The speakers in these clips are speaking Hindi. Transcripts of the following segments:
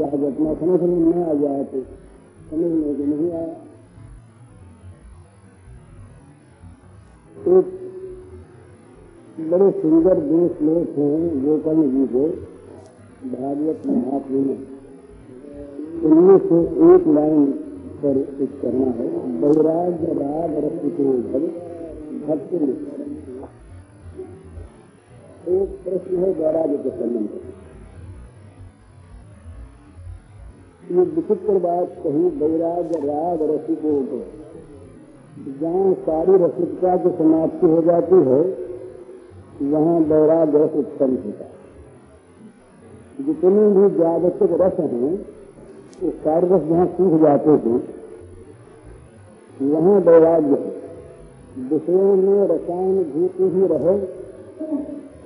या अपना समझ में न आ जाए तो समझ में तो नहीं आया एक बड़े सुंदर देश लोग हैं गोकर्ण जी के भागवत महात्मा में। उनमें से एक लाइन पर कुछ करना है वैराग्य राग रसिको भव भक्त एक प्रश्न है वैराग्य के संबंध ये विचित्र बात कही वैराग्य राग रसिको को जहाँ सारी रसिकता की समाप्ति हो जाती है, वहाँ वैराग्य रस उत्पन्न होता है। जितने भी जागतिक रस हैं, वो सारे रस जहाँ सूख जाते हैं, वहाँ वैराग्य है। विषयों में रसायन भूत ही रहे,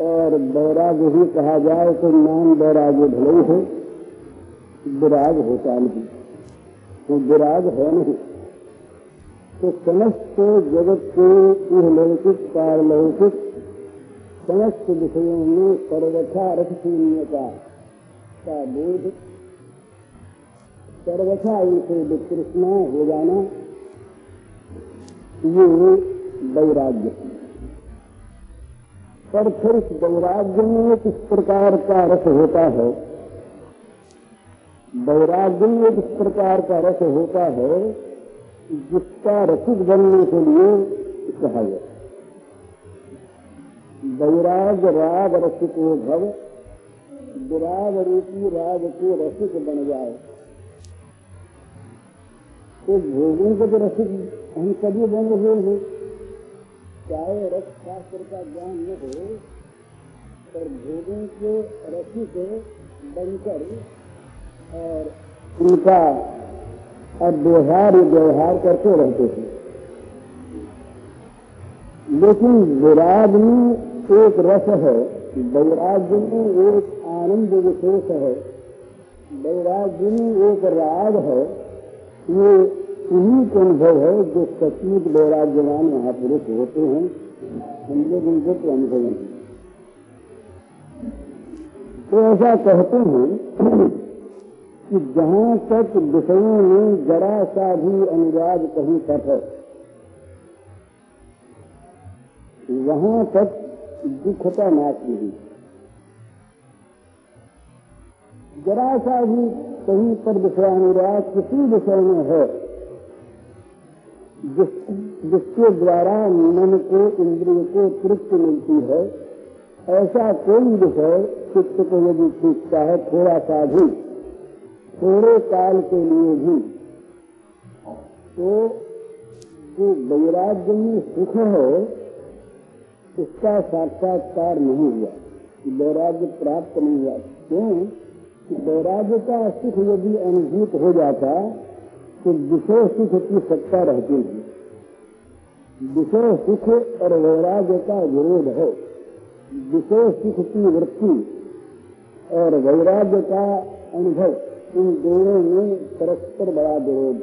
और वैराग्य ही कहा जाए तो नाम वैराग्य भले ही है। विराग होता नहीं। तो विराग है नहीं। तो समस्त जगत के इहलौकिक पारलौकिक, समस्त विषयों में सर्वथा रथ शून्यता का बोध, सर्वथा इनसे विकृष्णा हो जाना, ये वैराग्य पर फिर इस वैराग्य में किस प्रकार का रस होता है? वैराग्य में किस प्रकार का रस होता है, जिसका रसिक बनने के लिए कहा गया वैराग राग रसिको भव विराग रूपी राग को रसिक बन जाए। तो भोगों को तो रसिक हम सभी बन रहे हैं। चाहे रस शास्त्र का ज्ञान न हो, पर भोगों के रसिक बनकर और उनका अब व्यवहार करते रहते थे। लेकिन विराग में एक रस है, वैराग्य में एक आनंद विशेष है, वैराग्य में एक राग है, ये उन्हीं के अनुभव है जो सचमुच वैराग्यवान महापुरुष होते हैं। हम लोग उनको तो अनुभव नहीं तो ऐसा कहते हैं कि जहाँ तक विषयों में जरा सा भी अनुराग कहीं तक है, वहाँ तक दुखता नाश नहीं। जरा सा भी कहीं पर विषयानुराग किसी विषय में है, जिस, जिसके द्वारा मन को, इंद्रिय को तृप्ति मिलती है, ऐसा कोई विषय चित्त को यदि खींचता है, थोड़ा सा भी थोड़े काल के लिए भी। तो जो वैराग्य में सुख है, उसका साक्षात्कार नहीं हुआ। वैराग्य प्राप्त नहीं हुआ। क्यों? वैराग्य का सुख यदि अनुभूत हो जाता तो विषय सुख की सत्ता रहती है विषय सुख और वैराग्य का विरोध है। विषय सुख की वृत्ति और वैराग्य का अनुभव। इन दोनों में परस्पर बड़ा विरोध।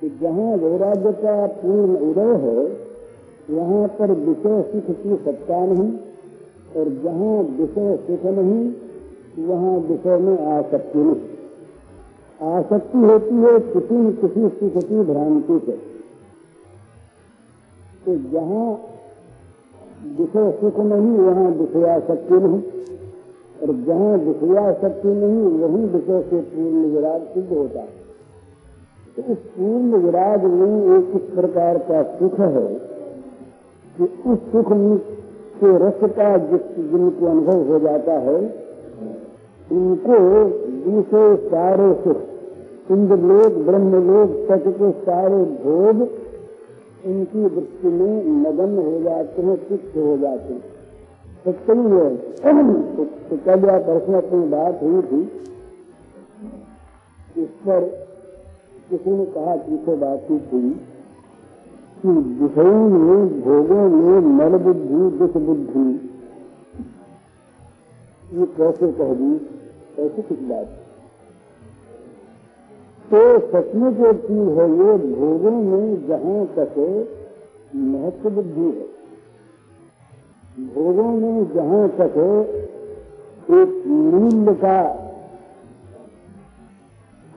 तो जहाँ वैराग्य का पूर्ण उदय है, वहाँ पर विषय सुख की सत्ता नहीं, और जहाँ विषय सुख नहीं, वहाँ विषय में आसक्ति नहीं। आसक्ति होती है किसी न किसी सुख की भ्रांति से। तो जहाँ विषय सुख नहीं, वहाँ विषयाशक्ति नहीं। और जहाँ विषयाशक्ति नहीं, वहीं विषय से पूर्ण विराग सिद्ध होता है। तो इस पूर्ण विराग में एक इस प्रकार का सुख है कि उस सुख के रस का जिस जिनको अनुभव हो जाता है, उनको दूसरे सारे सुख, इंद्रलोक, ब्रह्मलोक तक के सारे भोग, उनकी वृत्ति में मगन हो जाते हैं, तुच्छ हो जाते हैं। नहीं है तो, तो कल या परसों अपनी बात हुई थी इस पर किसी ने कहा पीछे बातचीत हुई कि विषयों में भोगों में मल बुद्धि दुख बुद्धि ये कैसे कह दी ऐसी कुछ बात तो सचमुच जो चीज़ है ये भोगों में जहाँ तक महत्व बुद्धि है। भोगों में जहाँ तक एक मूल्य का,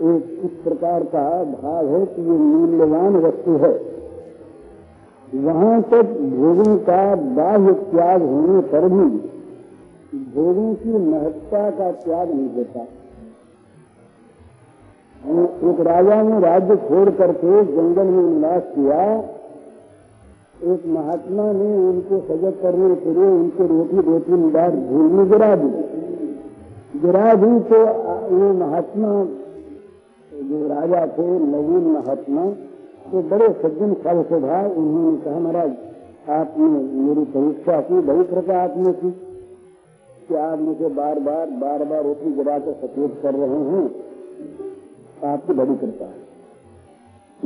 एक इस प्रकार का भाव है कि ये मूल्यवान वस्तु है। वहाँ तक भोगों का बाह्य त्याग होने पर भी भोगों की महत्ता का त्याग नहीं होता एक राजा ने राज्य छोड़ करके जंगल में निवास किया। एक महात्मा ने उनको सजग करने के लिए उनके रोटी रोटी बार भूल में गिरा दी। गिरा दी तो ये महात्मा, जो राजा थे, नवीन महात्मा तो बड़े सज्जन फल सभा उन्होंने कहा, महाराज, आपने मेरी परीक्षा की, बड़ी कृपा आपने की। कि आप मुझे बार बार बार बार रोटी गिरा कर सचेत कर रहे हैं? आपकी बड़ी कृपा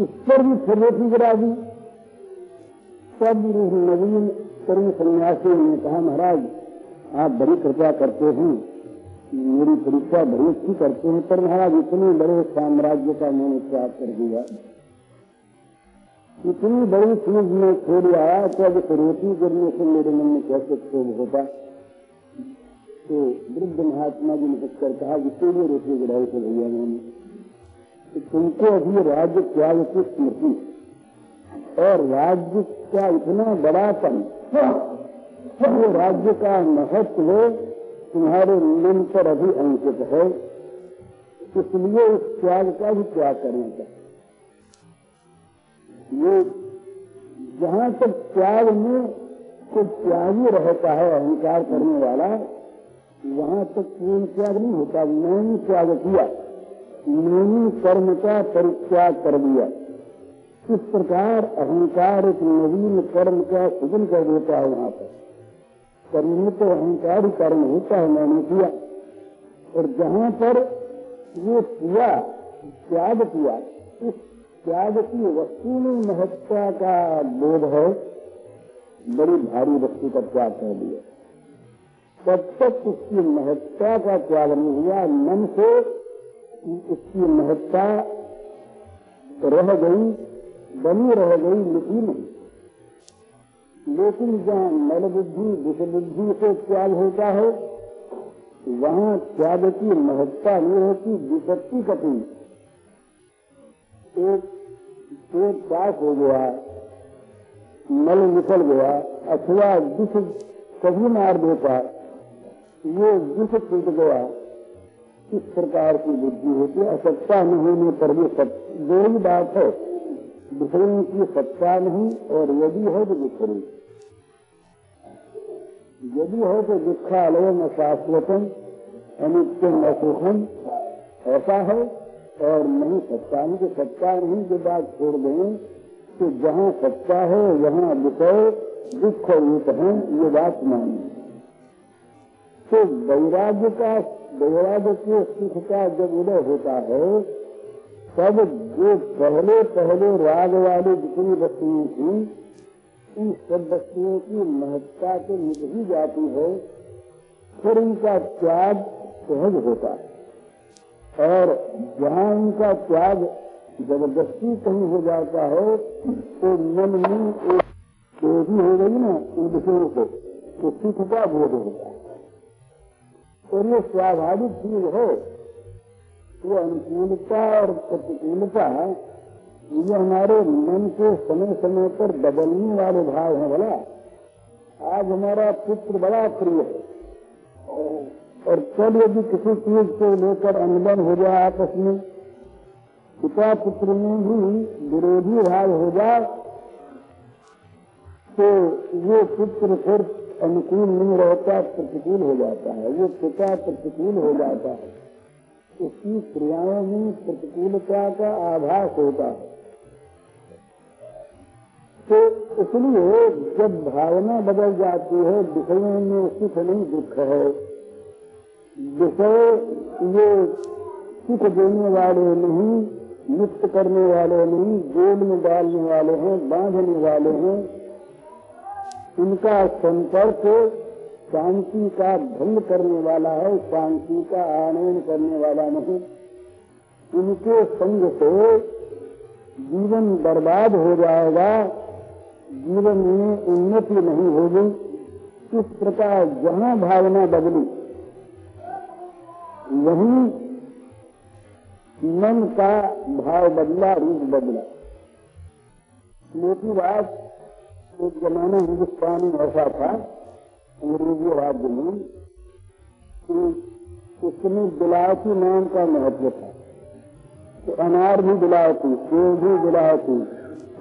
इस पर भी फिर रोटी गिरा दी। सब नवीन तरुण सन्यासी ने कहा, महाराज, आप बड़ी कृपा करते हैं। मेरी परीक्षा बड़ी अच्छी करते हैं, पर महाराज, इतने बड़े साम्राज्य का मैंने त्याग कर दिया। इतनी बड़ी चीज़ में छोड़ आया तो अब रोटी गिरने से मेरे मन में कैसे क्षोभ होता? तो वृद्ध महात्मा जी ने कर कहा इसीलिए रोटी गिराई से भैया मैंने। कि तुमको अभी राज्य त्याग की स्मृति और राज्य का इतना बड़ापन वो राज्य का महत्व तुम्हारे मन पर अभी अंकित है। इसलिए उस त्याग का भी त्याग करना चाहिए। ये जहाँ तक त्याग में कोई त्यागी रहता है, अहंकार करने वाला, वहाँ तक पूर्ण त्याग नहीं होता। मैंने त्याग किया, मैंने कर्म का परित्याग कर दिया। इस प्रकार अहंकार एक नवीन कर्म का सृजन कर देता है वहाँ पर? कर्म में तो अहंकार ही कर्म होता है मैंने किया। और जहाँ पर ये किया, त्याग किया, इस त्याग की वस्तु में महत्ता का बोध है। बड़ी भारी वस्तु का त्याग कर दिया। तब तक उसकी महत्ता का त्याग नहीं हुआ। मन से उसकी महत्ता रह गई। बनी रह गई लिखी नहीं लेकिन जहाँ मल बुद्धि, विष बुद्धि से त्याग होता है, वहाँ त्याग की महत्ता नहीं होती विपत्ति कटी एक पेट साफ़ हो गया, मल निकल गया, अथवा विष कभी मार देता ये विष टूट गया। इस प्रकार की बुद्धि होती है, असत्ता न होने पर भी दो ही बात है। विषयों की सत्ता नहीं और यदि है तो विपरीत यदि है तो दुखालय न शाश्वतम अनित्यम असुखम ऐसा है और नहीं, सत्ता नहीं तो सत्ता नहीं, जो बात छोड़ दें तो जहाँ सत्ता है वहाँ विषय दुख रूप है, ये बात मानी तो वैराग्य का, वैराग्य के सुख का जब उदय होता है तब जो पहले पहले राग वाली जितनी वस्तुएँ थी इन सब वस्तुओं की महत्ता मिट ही जाती है, फिर इनका त्याग सहज होता है। और जहाँ इनका त्याग ज़बरदस्ती कहीं हो जाता है तो मन में एक तेज़ी हो गई ना इन विषयों को तो सुख का बोध होता है। और ये स्वाभाविक चीज़ है वो अनुकूलता और प्रतिकूलता ये हमारे मन के समय समय पर बदलने वाले भाव हैं बोला आज हमारा पुत्र बड़ा प्रिय है। और कल यदि किसी चीज़ को लेकर अनबन हो जाए आपस में, पिता पुत्र में भी विरोधी भाव हो जाए तो वो पुत्र फिर अनुकूल नहीं रहता, प्रतिकूल हो जाता है। वो पिता प्रतिकूल हो जाता है। उसकी क्रियाओं में प्रतिकूलता का आभास होता है। तो इसलिए जब भावना बदल जाती है विषयों में सुख नहीं दुख है। विषय ये सुख देने वाले नहीं, मुक्त करने वाले नहीं जेल में डालने वाले हैं, बांधने वाले हैं इनका संपर्क शांति का भंग करने वाला है, शांति का आनयन करने वाला नहीं। इनके संग से जीवन बर्बाद हो जाएगा, जीवन में उन्नति नहीं होगी। इस प्रकार जहाँ भावना बदली, वही मन का भाव बदला, रूप बदला। मोटी बात एक जमाना हिंदुस्तान में ऐसा था। अंग्रेज़ी राज्य में उसमें बिलायती नाम का महत्व था। तो अनार भी बिलायती सेब भी बिलायती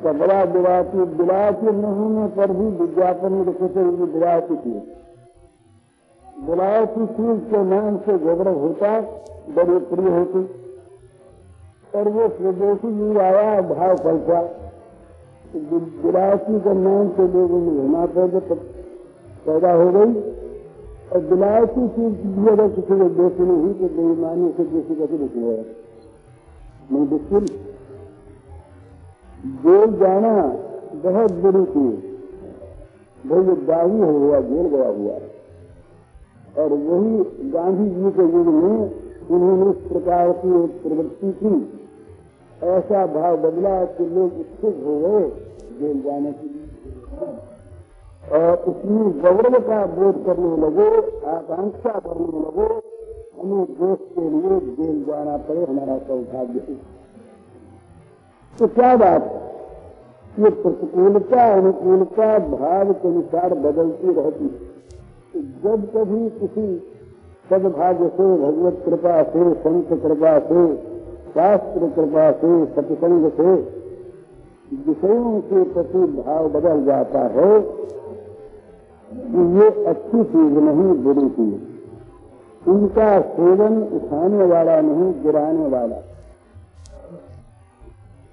कपड़ा बिलायती बिलायती न होने पर भी विज्ञापन में लिखे थे ये बिलायती थी। बिलायती चीज़ के नाम से गौरव होता, बड़ी प्रिय होती। और वो स्वदेशी युग आया, भाव पलटा बिलायती के नाम से लोगों में होना पैदा हो गई और बिलायती चीज़ भी अगर किसी को बेचनी हुई तो बेईमानी से किसी का भी है? नहीं बिल्कुल जेल जाना बहुत बुरी चीज़। भाई, ये दागी हो गया जेल गया हुआ। और वही गांधी जी के युग में उन्होंने इस प्रकार की एक प्रवृत्ति की। ऐसा भाव बदला कि लोग उत्सुक हो गए, जेल जाने के लिए। और उसमें गौरव का बोध करने लगे, आकांक्षा करने लगे, हमें देश के लिए जेल जाना पड़े, हमारा सौभाग्य है। तो क्या बात है? ये प्रतिकूलता, अनुकूलता भाव के अनुसार बदलती रहती है। जब कभी किसी सदभाग्य से, भगवत कृपा से, संत कृपा से, शास्त्र कृपा से, सत्संग से, विषयों के प्रति भाव बदल जाता है कि ये अच्छी चीज़ नहीं, बुरी चीज़। उनका सेवन उठाने वाला नहीं, गिराने वाला।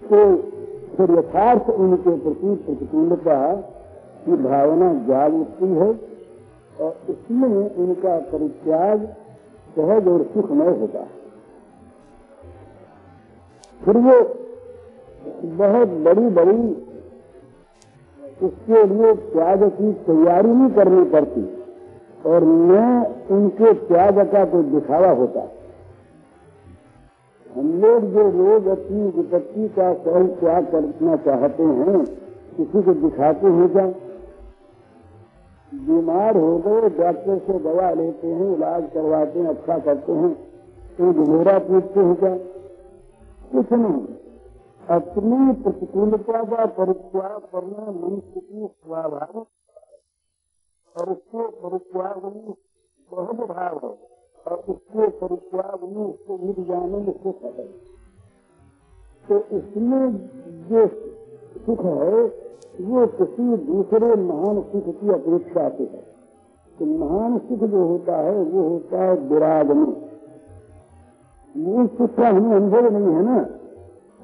तो फिर यथार्थ उनके प्रति प्रतिकूलता की भावना जाग उठती है और इसमें उनका परित्याग सहज और सुखमय होता है। फिर वो बहुत बड़ी बड़ी उसके लिए त्याग की तैयारी नहीं करनी पड़ती। और मैं उनके त्याग का कोई दिखावा होता। हम लोग जो रोज अपनी विपत्ति का सहज त्याग करना चाहते हैं, किसी को दिखाते हैं क्या? बीमार हो गए, डॉक्टर से दवा लेते हैं, इलाज करवाते हैं अच्छा करते हैं तो मेरा पूछते हैं क्या? कुछ नहीं। अपनी प्रतिकूलता का परित्याग करना मनुष्य की स्वाभाविक और उसके परित्याग में बहुत भाव है, और उसके परित्याग में उसको मिल जाने में सुख है। तो इसमें जो सुख है, वो किसी दूसरे महान सुख की अपेक्षा से है। तो महान सुख जो होता है, वो होता है विराग में सुख का हमें अनुभव नहीं है ना?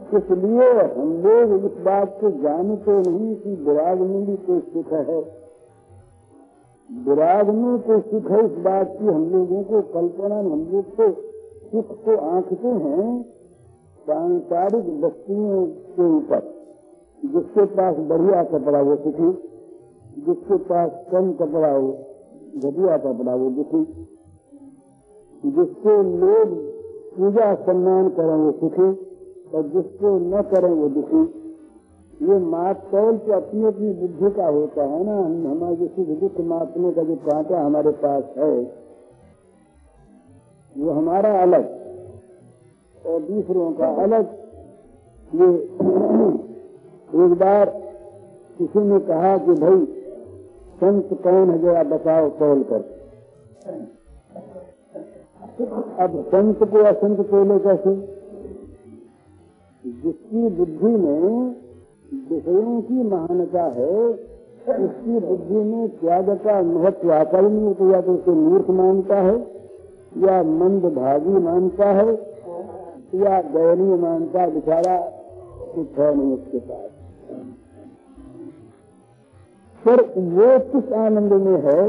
इसलिए हम लोग इस बात को जानते नहीं कि विराग में भी कोई सुख है। विराग को सुख है इस बात की हम लोगों को कल्पना हम लोग को सुख को आंकते हैं सांसारिक वस्तुओं के ऊपर। जिसके पास बढ़िया कपड़ा वो सुखी जिसके पास कम कपड़ा हो घटिया कपड़ा वो दुखी जिसके लोग पूजा सम्मान करें वो सुखी और जिसको न करें वो दुखी। ये मातौल तो अपनी अपनी बुद्धि का होता है ना। हम हमारे जो सुख दुख मापने का जो कांटा हमारे पास है, वो हमारा अलग। और दूसरों का अलग, ये एक बार किसी ने कहा कि भाई, संत कौन है जरा बताओ तौल कर। अब संत को असंत तोले कैसे? जिसकी बुद्धि में विषयों की महानता है, उसकी बुद्धि में त्याग का महत्व आता नहीं या तो उसे मूर्ख मानता है, या मंद भागी मानता है, या दयनीय मानता बेचारा कुछ है नहीं उसके पास। पर वो किस आनंद में है,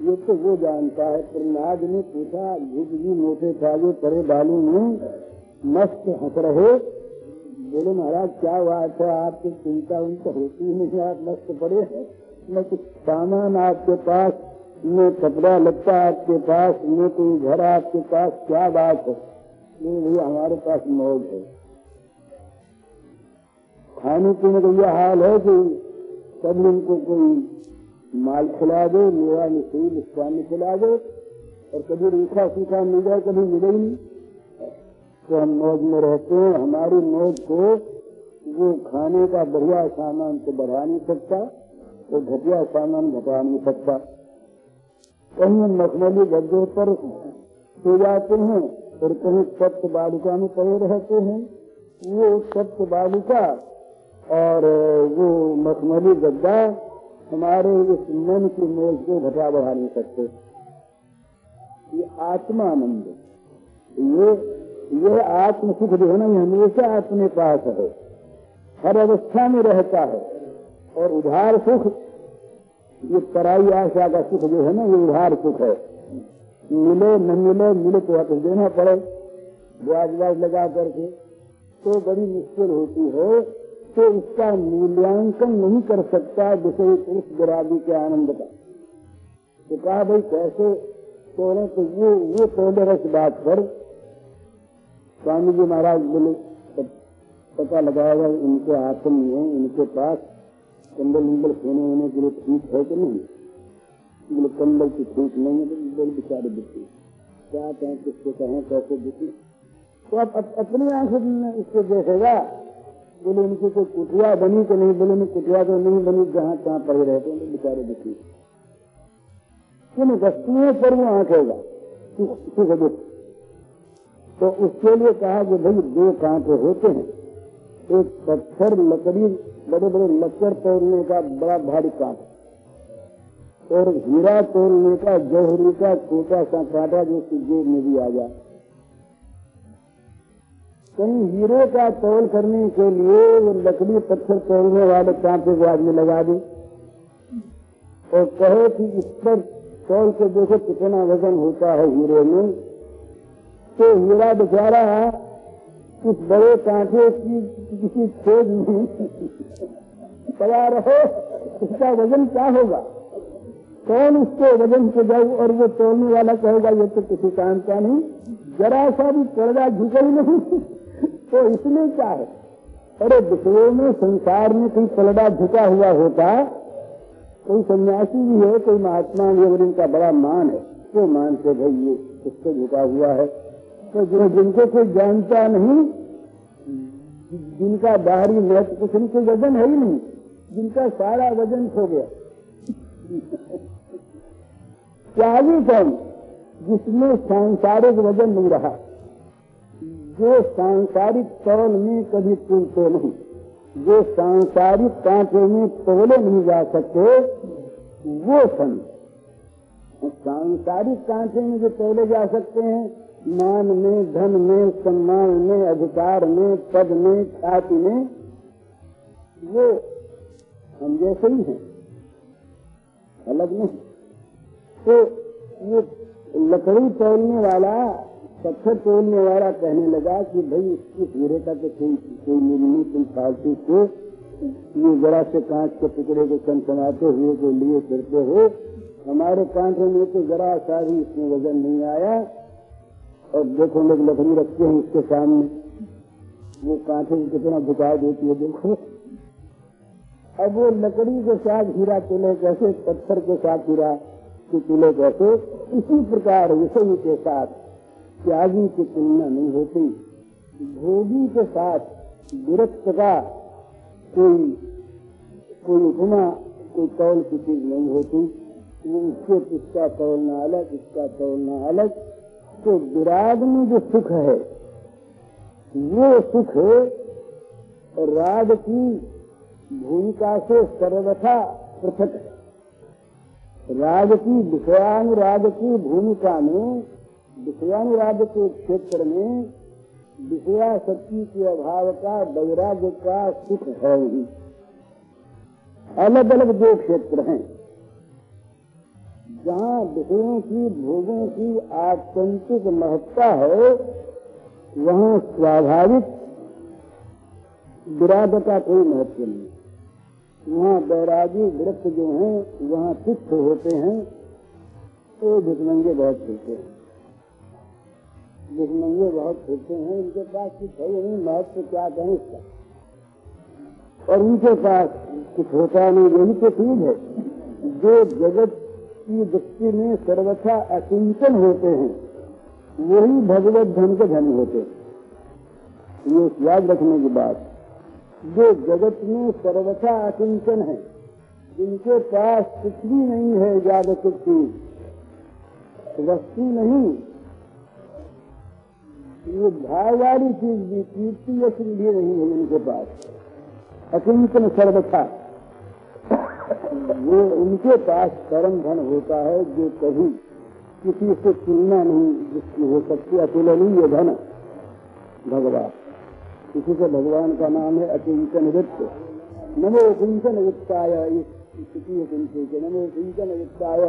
ये तो वो जानता है। प्रहलाद ने पूछा भूख जी मोटे खागे परे बालू में मस्त हंस रहे। बोले, महाराज, क्या बात है? आपकी चिंता उनका होती नहीं। आप मस्त पड़े हैं। न कुछ सामान आपके पास न कपड़ा लगता आपके पास न कोई घर आपके पास। क्या बात है? नहीं भैया हमारे पास मौज है। खाने पीने का यह हाल है कि सब उनको कोई माल खिला दो मेवा मिश्री मिष्टान खिला दो और कभी रूखा सूखा मिल जाए, कभी मिले ही नहीं। तो हम मौज में रहते हैं, हमारी मौज को वो खाने का बढ़िया सामान तो बढ़ा नहीं सकता तो घटिया सामान घटा नहीं सकता। कहीं मखमली गद्दे पर सो जाते हैं और कहीं सप्त बालिका में पड़े रहते हैं। वो सप्त बालिका और वो मखमली गद्दा हमारे इस मन की मोज को घटा बढ़ा नहीं सकते। ये आत्मानंद, ये ये आत्म सुख जो है ना, ये हमेशा अपने पास है। हर अवस्था में रहता है। और उधार सुख, ये पराई आशा का सुख जो है ना, ये उधार सुख है। मिले, न मिले मिले तो वापस देना पड़े। ब्याज ब्याज लगा करके तो बड़ी मुश्किल होती है तो इसका मूल्यांकन नहीं कर सकता, जैसे पुरुष गिरादी के आनंद का। तो कहा, भाई कैसे तोड़े तो वो वो तोड़े रस बात पर। स्वामी जी महाराज बोले, पता लगाएगा इनके आसन में इनके पास कंबल उम्बल सोने होने के लिए ठीक है कि नहीं? बोले, कंबल की ठीक नहीं है तो बोले बेचारे दुखी क्या कहें, किसको कहें, कैसे दुखी? तो आप अपनी आँखों इसको देखेगा, बोले उनकी कोई कुटिया बनी तो नहीं? बोले, नहीं, कुटिया तो नहीं बनी, जहाँ तहाँ पड़े रहते हैं तो बेचारे दुखी किन वस्तुओं पर वो आंखेगा? सुख दुख? तो उसके लिए कहा कि भाई, दो कांटे होते हैं। एक पत्थर, लकड़ी बड़े बड़े लक्कर तोड़ने का बड़ा भारी कांट और हीरा तोड़ने का, जौहरी का छोटा सा कांटा जो जेब में भी आ जाए। कहीं हीरे का तोल करने के लिए वो लकड़ी, पत्थर तोड़ने वाले कांटे को आदमी लगा दे। और कहे कि इस पर तोल के देखो कितना वज़न होता है हीरे में। तो हीरा बेचारा उस बड़े कांटे की किसी खोज में पड़ा रहो, उसका वज़न क्या होगा? कौन उसको वज़न से जाऊ और वो तोड़ने वाला कहेगा, ये तो किसी काम का नहीं, जरा सा भी पर्दा झुका ही नहीं। तो इसमें क्या है? अरे विषयों में संसार में कोई पलड़ा झुका हुआ होता, कोई सन्यासी भी है, कोई महात्मा भी अगर इनका बड़ा मान है। तो मानते भाई, ये उसको झुका हुआ है? तो जो जिनको कोई जानता नहीं, जिनका बाहरी महत्व कुछ नहीं, कोई वज़न है ही नहीं, जिनका सारा वज़न खो गया। त्यागी कौन? जिसमें सांसारिक वज़न नहीं रहा। जो सांसारिक तौल में कभी टूटते नहीं, जो सांसारिक कांटे में तोले नहीं जा सकते, वो सन सांसारिक कांटे में जो तोले जा सकते हैं मान में, धन में, सम्मान में, अधिकार में, पद में ख्याति में, वो हम जैसे ही हैं, अलग नहीं। तो ये लकड़ी तोड़ने वाला, पत्थर तोड़ने वाला कहने लगा कि भाई इसकी हीरे का तो कोई कोई नहीं, तुम फालतू को ये जरा से कांच के टुकड़े को चमचमाते हुए को लिए फिरते हो, हमारे कांटे में तो जरा सा भी इसमें वज़न नहीं आया। और देखो लोग लकड़ी रखते हैं इसके सामने। वो कांटे कितना झुका देती है, देखो। अब वो लकड़ी के साथ हीरा, तुले कैसे, पत्थर के साथ हीरा, के तुले कैसे, इसी प्रकार विषय के साथ, त्यागी की तुलना नहीं होती। भोगी के साथ विरक्त का कोई कोई उपमा कोई कौल की चीज़ नहीं होती। वो उसके इसका तोलना अलग इसका तोलना अलग। तो विराग में जो सुख है, वो सुख राग की भूमिका से सर्वथा पृथक है। राग की, विषयानुराग की भूमिका में, विषयानुराग के क्षेत्र में विषया शक्ति के अभाव का, वैराग्य का सुख है ही। अलग अलग दो क्षेत्र हैं जहाँ विषयों की, भोगों की आत्यंतिक महत्ता है, वहाँ स्वाभाविक विराग का कोई महत्व नहीं। वहाँ बैरागी वृत्त जो हैं, वहाँ तुच्छ होते हैं तो भिकमंगे बहुत होते हैं। भिकमंगे बहुत फिरते हैं इनके पास कुछ है नहीं, महत्व क्या कहें इसका? और उनके पास कुछ होता नहीं यही तो चीज़ है। जो जगत की दृष्टि में सर्वथा अचिंतन होते हैं। वही भगवत धन के धन होते हैं। ये याद रखने की बात। जो जगत में सर्वथा अकिंचन है, जिनके पास कुछ भी नहीं है जागतिक चीज़ वस्तु नहीं ये भाव वाली चीज़ भी, कीर्ति यश भी नहीं है इनके पास। अकिंचन सर्वथा। वो उनके पास परम धन होता है जो कभी किसी से तुलना नहीं जिसकी हो सकती अतुलनीय धन भगवान। किसी से भगवान का नाम है अकिंचन वित्त नमो किंचन वित्ताय नमो किंचन वित्ताय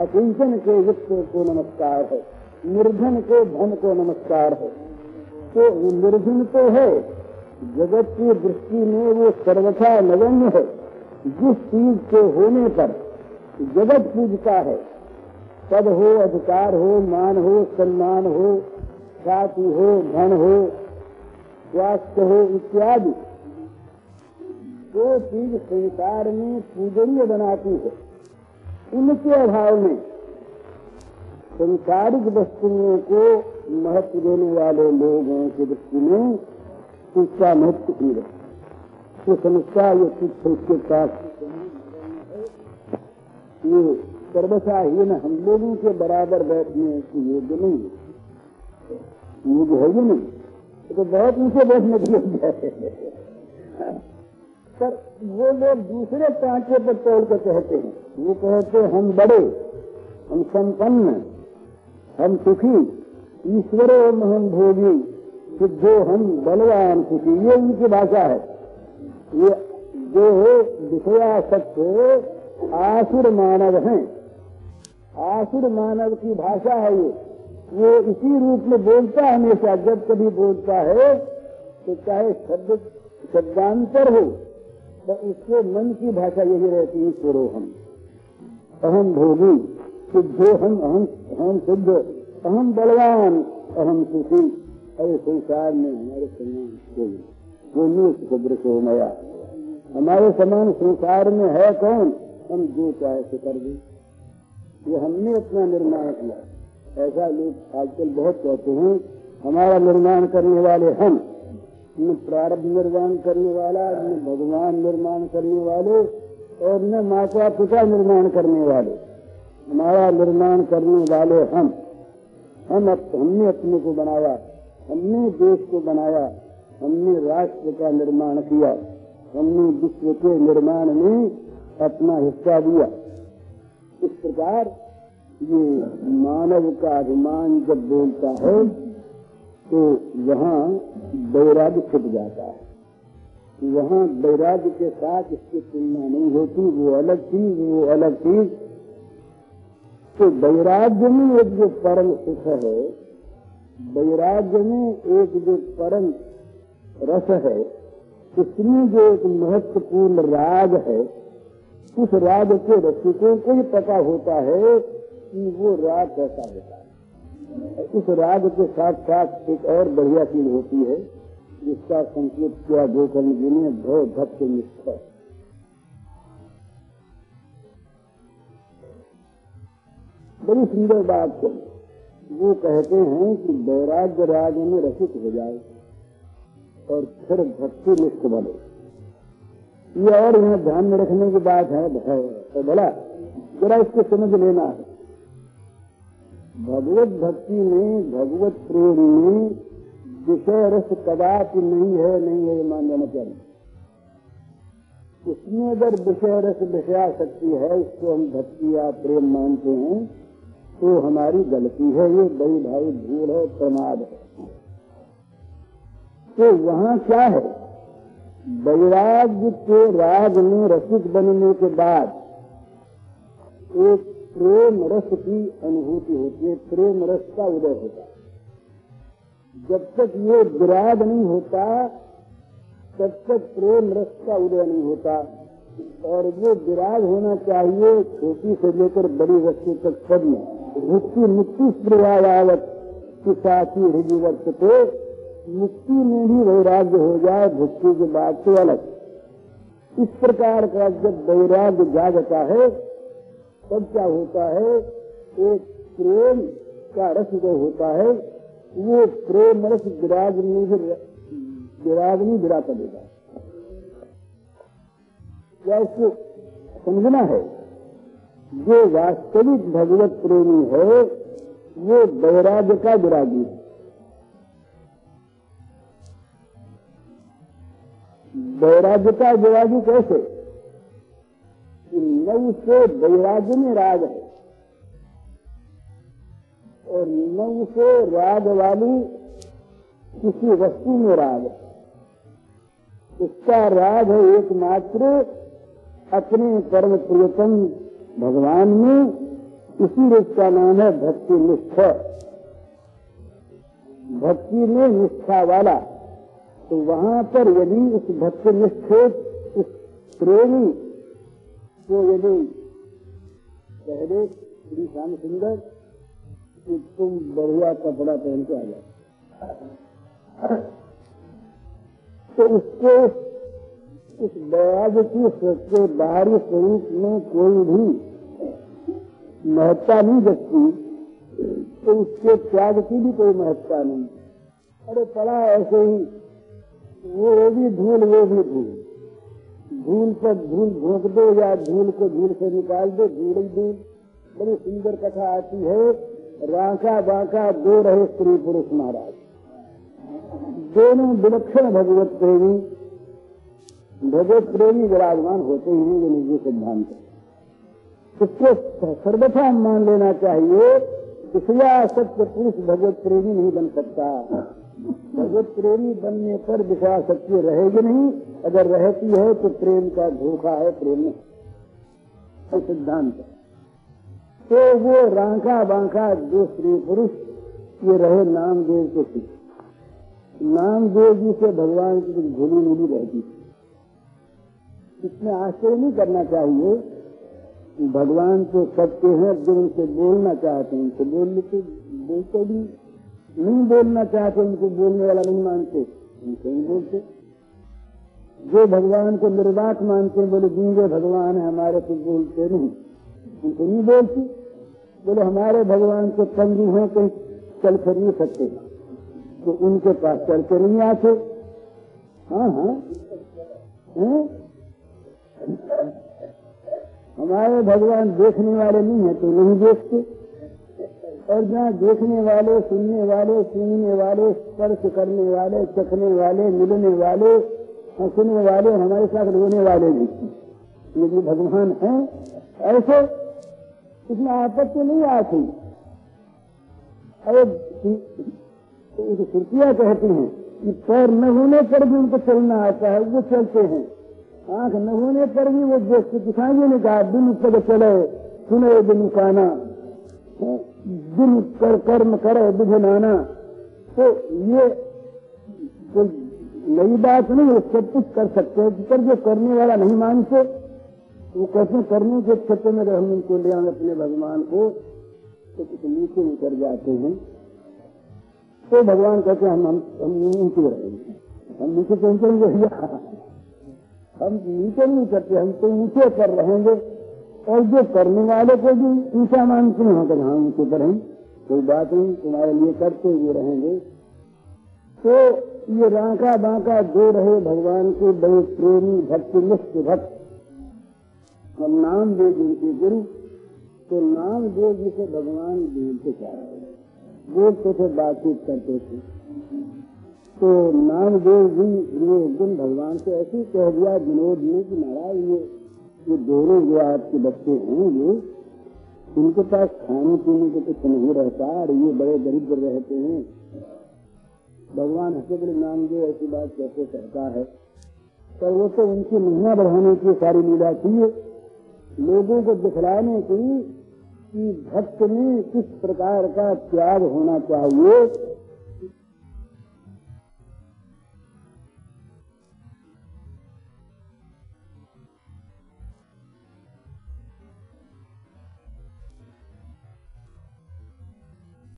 अकिंचन के वित्त को नमस्कार है, निर्धन के धन को नमस्कार है। तो निर्धन तो है, जगत की दृष्टि में वो सर्वथा नगण्य है। जिस चीज़ के होने पर जगत पूजता है, पद हो, अधिकार हो, मान हो, सम्मान हो ख्याति हो, धन हो, स्वास्थ्य हो, इत्यादि जो चीज़ संसार में पूजनीय बनाती है। उनके अभाव में संसारिक वस्तुओं को महत्व देने वाले लोगों की दृष्टि में उसका महत्व ही है। तो समस्या ये कुछ उसके पास? ये न, हम लोगों के बराबर बैठने की योग्य नहीं है। योग्य है ही नहीं? तो बहुत ऊँचे बैठने के योग्य है। पर वो लोग दूसरे पांचे पर तोड़ कर कहते हैं। वो कहते हम बड़े, हम संपन्न, हम सुखी, ईश्वरो हम भोगी सिद्धो हम बलवान सुखी, ये उनकी भाषा है। ये जो विषयासक्त आसुर मानव हैं। आसुर मानव की भाषा है ये। वो इसी रूप में बोलता है हमेशा। जब कभी बोलता है तो चाहे शब्द, शब्दांतर हो तो उसके मन की भाषा यही रहती है ईश्वरो हम अहम भोगी, सिद्धो हम, अहम हम सिद्ध, अहम बलवान, अहम सुखी। अरे संसार में हमारे समान कोई वो सदृश हो मया हमारे समान संसार में है कौन? हम जो चाहे से कर दे। ये हमने अपना निर्माण किया। ऐसा लोग आजकल बहुत कहते हैं, हमारा निर्माण करने वाले हम, न प्रारब्ध निर्माण करने वाला, न भगवान निर्माण करने वाले, और न माता पिता निर्माण करने वाले। हमारा निर्माण करने वाले हम। हम हमने अपने को बनाया, हमने देश को बनाया हमने राष्ट्र का निर्माण किया। हमने विश्व के निर्माण में अपना हिस्सा दिया इस प्रकार ये मानव का अभिमान जब बोलता है तो वहाँ वैराग्य छिप जाता है। वहाँ वैराग्य के साथ इसकी तुलना नहीं होती, वो अलग चीज़ वो अलग चीज़ तो वैराग्य में एक जो परम सुख है, वैराग्य में एक जो परम रस है उसमें जो एक महत्वपूर्ण राग है, उस राग के रसिकों को ही पता होता है कि वो राग कैसा होता है। उस राग के साथ साथ एक और बढ़िया चीज़ होती है, जिसका संकेत किया गोकर्ण जी ने, भव भक्त निष्ठ। बड़ी सुंदर बात है। वो कहते हैं कि वैराग्य राग में रसिक हो जाए। और फिर भक्ति निष्ठ बने। ये और यहाँ ध्यान में रखने की बात है तो बोला, जरा इसको समझ लेना है। भगवत भक्ति में, भगवत प्रेम में विषय रस कदापि नहीं है नहीं है मान लेना चाहिए। उसमें अगर विषय रस विषया शक्ति है, इसको हम भक्ति या प्रेम मानते हैं तो हमारी गलती है, ये बड़ी भाई भूल है, प्रमाद है। तो वहाँ क्या है? वैराग्य के राग में रसिक बनने के बाद एक प्रेम रस की अनुभूति होती है, प्रेम रस का उदय होता है। जब तक ये विराग नहीं होता, तब तक प्रेम रस का उदय नहीं होता। और वो विराग होना चाहिए छोटी से लेकर बड़ी वस्तु तक सब में। मुक्ति मुक्ति स्प्रियावत की साथी हृदय को मुक्ति में भी वैराग्य हो जाए भक्ति की बात तो अलग। इस प्रकार का जब वैराग्य जागता है, तब क्या होता है? एक प्रेम का रस जो होता है, वो प्रेम रस विराग नहीं विरा पड़ेगा क्या इसको समझना है? जो वास्तविक भगवत प्रेमी है, वो वैराग्य का विरागी है। वैराग्य का विरागी कैसे? नव से वैराग्य में राग है। और नव से राग वाली किसी वस्तु में राग है। उसका राग है एकमात्र अपने परम प्रियतम भगवान में इसी इसका नाम है भक्ति निष्ठ भक्ति में निष्ठा वाला। तो वहाँ पर यदि उस भक्ति निष्ठ उस प्रेमी को यदि पहले श्री श्याम सुंदर, कि तुम बढ़िया कपड़ा पहन के आ जाओ। तो उसको, उस बैराग की के बाहरी स्वरूप में कोई भी महत्ता नहीं जगती तो उसके त्याग की भी कोई महत्ता नहीं। अरे पड़ा ऐसे ही वो भी धूल वो भी धूल। धूल पर धूल भोंक दो या धूल को धूल से निकाल दो, धूल ही धूल। बड़ी सुंदर कथा आती है राका बाका दो रहे स्त्री पुरुष महाराज। दोनों विलक्षण भगवत प्रेमी भगवत प्रेमी विराजमान होते हैं, ये निजी सिद्धांत इसको सर्वथा मान लेना चाहिए, इसलिए सत्य पुरुष भगवत प्रेमी नहीं बन सकता। भगवत प्रेमी बनने पर विषया सत्य रहेगी नहीं। अगर रहती है तो प्रेम का धोखा है, प्रेम सिद्धांत तो वो रांखा बांखा दो स्त्री पुरुष, ये रहे नामदेव के सिख नामदेव जी से भगवान की कुछ भूली मिली रहती इसमें आश्चर्य नहीं करना चाहिए भगवान तो सबके हैं, जो उनसे बोलना चाहते हैं, उनसे बोल लेते बोलते भी नहीं बोलना चाहते उनको बोलने वाला नहीं मानते उनसे नहीं बोलते जो भगवान को निर्वाक मानते बोले गूँगे भगवान है हमारे को बोलते नहीं उनको नहीं बोलते बोले हमारे भगवान को तंगी है कहीं चल फिर नहीं सकते तो उनके पास चल कर नहीं आते हाँ है? हमारे भगवान देखने वाले नहीं है तो नहीं देखते और जहाँ देखने वाले, सुनने वाले सुनने वाले, स्पर्श करने वाले, चखने वाले, मिलने वाले हंसने वाले हमारे साथ रोने वाले भी। यदि भगवान है। ऐसे इसमें आपत्ति नहीं आती। अरे कहती हैं कि पैर न होने पर भी उनको चलना आता है, वो चलते हैं। आँख न होने पर भी वो देखते किसान ने कहा दिन पद चले, सुने दिन काना। दिन कर, कर्म करे बुझ नाना तो ये तो नई बात नहीं सब कुछ कर सकते हैं। पर जो करने वाला नहीं मानते, वो कैसे करने के क्षेत्र में हम उनको ले अपने भगवान को तो कुछ नीचे उतर जाते हैं। तो भगवान कहते हैं, हम हम नीचे रहेंगे हम नीचे तो उतरेंगे। भैया हम नीचे नहीं करते हम तो ऊँचे कर रहेंगे। और जो करने वाले को भी ऊँचा मानते हैं। तो हाँ ऊँचे पर हैं कोई बात नहीं, तुम्हारे लिए करते हुए रहेंगे। तो ये राका बांका दो रहे भगवान के बड़े प्रेमी भक्ति, निष्ठ भक्त। हम नाम दे जिनके गुरु तो नाम दे जिसे भगवान बोलते चाहे बोलते थे, बातचीत करते थे। तो नामदेव जी ये एक दिन भगवान से ऐसे कह दिया, विनोद ने कि महाराज ये ये दोनों जो आपके बच्चे हैं ये इनके पास खाने पीने को कुछ नहीं रहता और ये बड़े दरिद्र रहते हैं। भगवान हंसे नाम नामदेव ऐसी बात कैसे कहता है। पर वो तो उनकी महिमा बढ़ाने की सारी लीला थी लोगों को दिखलाने की, कि भक्त में किस प्रकार का त्याग होना चाहिए